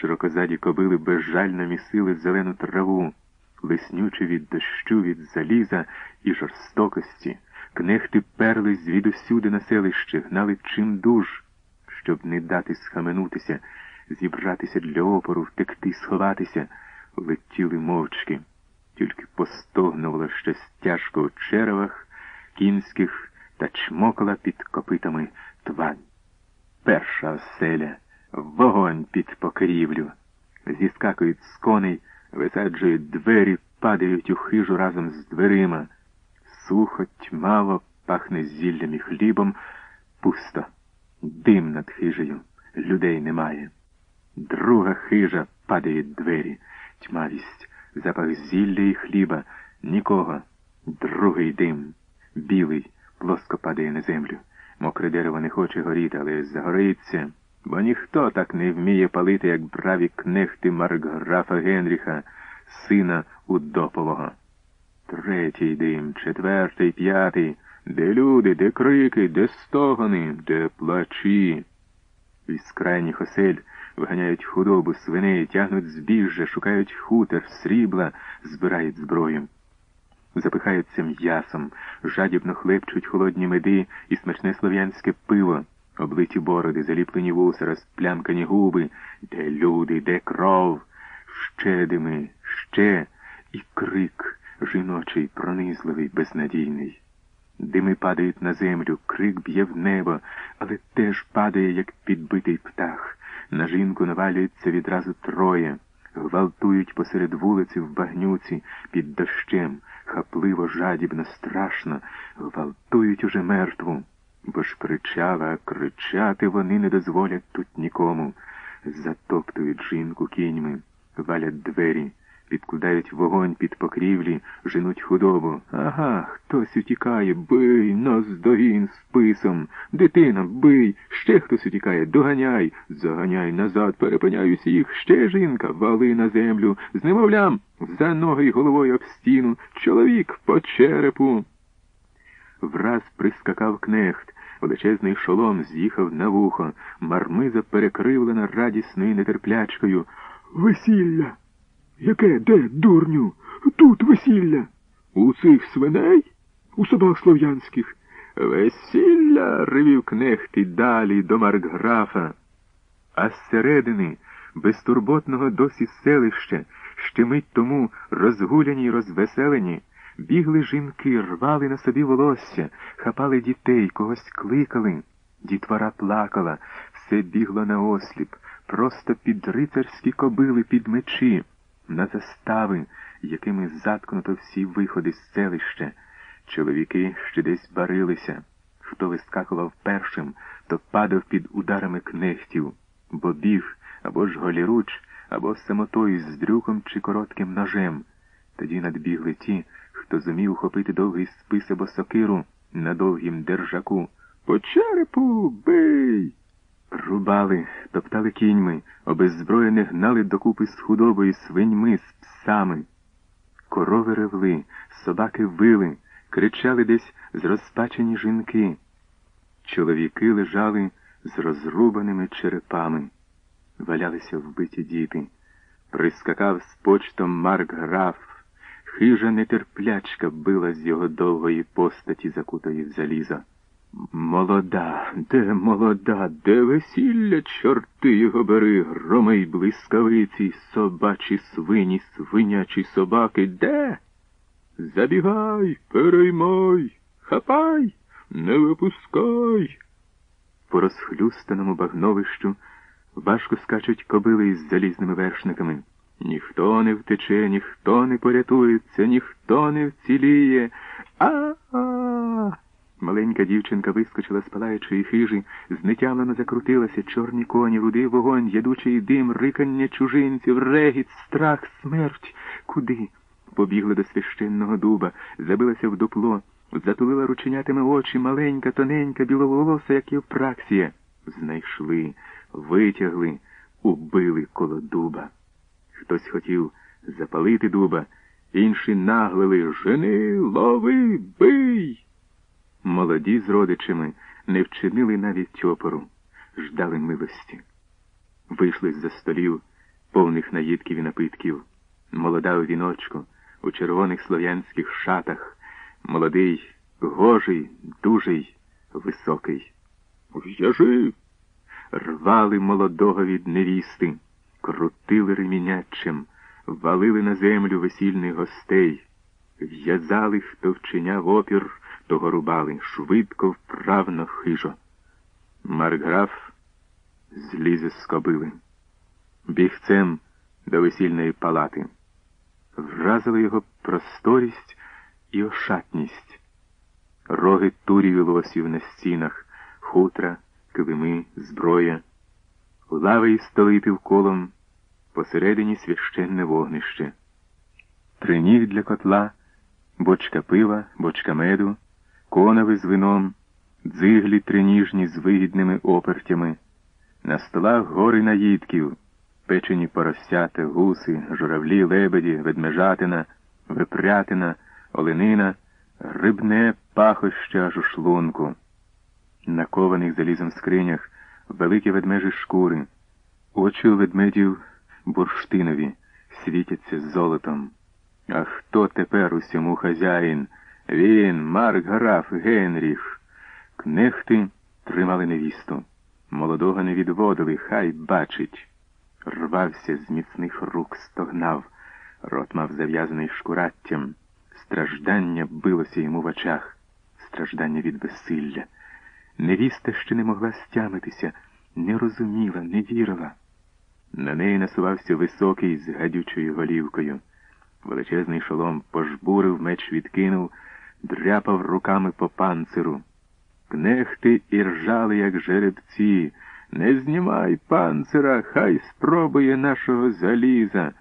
Широкозаді кобили безжально місили зелену траву, лиснючи від дощу, від заліза і жорстокості. Кнехти перли звідусюди на селище, гнали чим дуж, щоб не дати схаменутися, зібратися для опору, втекти, сховатися, летіли мовчки, тільки постогнувало щось тяжко у черевах кінських та чмокала під копитами твань. Перша оселя, вогонь під покрівлю. Зіскакують з коней, висаджують двері, падають у хижу разом з дверима. Сухо, тьмаво, пахне зіллям і хлібом, пусто, дим над хижею, людей немає. Друга хижа падають двері, тьмавість, запах зілля і хліба, нікого. Другий дим, білий, плоско падає на землю. Мокре дерево не хоче горіти, але загориться, бо ніхто так не вміє палити, як браві кнехти маркграфа Генріха, сина Удопового. Третій дим, четвертий, п'ятий, де люди, де крики, де стогони, де плачі. Із крайніх осель виганяють худобу, свиней, тягнуть збіжжя, шукають хутер, срібла, збирають зброю. Запихаються м'ясом, жадібно хлепчуть холодні меди і смачне слов'янське пиво, облиті бороди, заліплені вуса, розплямкані губи, де люди, де кров, ще дими, ще? І крик жіночий, пронизливий, безнадійний. Дими падають на землю, крик б'є в небо, але теж падає, як підбитий птах. На жінку навалюється відразу троє, гвалтують посеред вулиці в багнюці під дощем, хапливо, жадібно, страшно, гвалтують уже мертву. Бо ж кричала, кричати вони не дозволять тут нікому. Затоптують жінку кіньми, валять двері підкладають вогонь під покрівлі, женуть худобу. Ага, хтось утікає, бий, наздогін списом. Дитина, бий, ще хтось утікає, доганяй, заганяй назад, перепиняй усіх, ще жінка, вали на землю, з немовлям, за ноги й головою об стіну, чоловік по черепу. Враз прискакав кнехт. Величезний шолом з'їхав на вухо, мармиза перекривлена радісною нетерплячкою. Весілля! Яке де, дурню? Тут весілля. У цих свиней? У собак слов'янських. Весілля. ревів кнехт і далі до маркграфа. А зсередини безтурботного досі селища, ще мить тому розгуляні й розвеселені, бігли жінки, рвали на собі волосся, хапали дітей, когось кликали. Дітвора плакала, все бігло на осліп, просто під рицарські кобили, під мечі на застави, якими заткнуто всі виходи з селища. Чоловіки ще десь барилися. Хто вискакував першим, то падав під ударами кнехтів, бо біг або ж голіруч, або самотою з дрюком чи коротким ножем. Тоді надбігли ті, хто зумів ухопити довгий спис або сокиру на довгім держаку. По черепу бий! Рубали, топтали кіньми, обеззброєне гнали докупи з худобою, свиньми, з псами. Корови ревли, собаки вили, кричали десь зрозпачені жінки. Чоловіки лежали з розрубаними черепами. Валялися вбиті діти. Прискакав з почтом Марк граф. Хижа нетерплячка била з його довгої постаті, закутої в залізо. Молода, де молода, де весілля, чорти його бери, громи й блискавиці, собачі свині, свинячі собаки, де? Забігай, переймай, хапай, не випускай. По розхлюстаному багновищу важко скачуть кобили із залізними вершниками. Ніхто не втече, ніхто не порятується, ніхто не вціліє. А-а! Маленька дівчинка вискочила з палаючої хижі, знетямлено закрутилася, чорні коні, рудий вогонь, ядучий дим, рикання чужинців, регіт, страх, смерть. Куди? Побігла до священного дуба, забилася в дупло, затулила рученятими очі, маленька, тоненька, біловолоса, як Євпраксія. Знайшли, витягли, убили коло дуба. Хтось хотів запалити дуба, інші наглили Жени, лови, бий. Молоді з родичами не вчинили навіть опору, ждали милості. Вийшли з за столів, повних наїдків і напитків, молода у віночку, у червоних слов'янських шатах, молодий, гожий, дужий, високий. В'яжи! Рвали молодого від невісти, крутили ремінячим, валили на землю весільних гостей, в'язали, хто вчиняв опір, того рубали, швидко, вправно, хижо. Маркграф зліз з кобили, бігцем до весільної палати. Вразила його просторість і ошатність, роги турів лосів на стінах, хутра, килими, зброя, лави і столи півколом, посередині священне вогнище, триніг для котла, бочка пива, бочка меду, конави з вином, дзиглі триніжні з вигідними опертями, на столах гори наїдків, печені поросята, гуси, журавлі, лебеді, ведмежатина, випрятина, оленина, грибне пахоща аж у шлунку. На кованих залізом скринях великі ведмежі шкури, очі у ведмедів бурштинові світяться золотом. А хто тепер усьому хазяїн? Він, Марк Граф, Генріх. Кнехти тримали невісту. Молодого не відводили, хай бачить. Рвався з міцних рук, стогнав, рот мав зав'язаний шкураттям. Страждання билося йому в очах, страждання від безсилля. Невіста ще не могла стямитися, не розуміла, не вірила. На неї насувався високий з гадючою голівкою. Величезний шолом пожбурив, меч відкинув, дряпав руками по панциру. Кнехти і ржали, як жеребці. Не знімай панцира, хай спробує нашого заліза.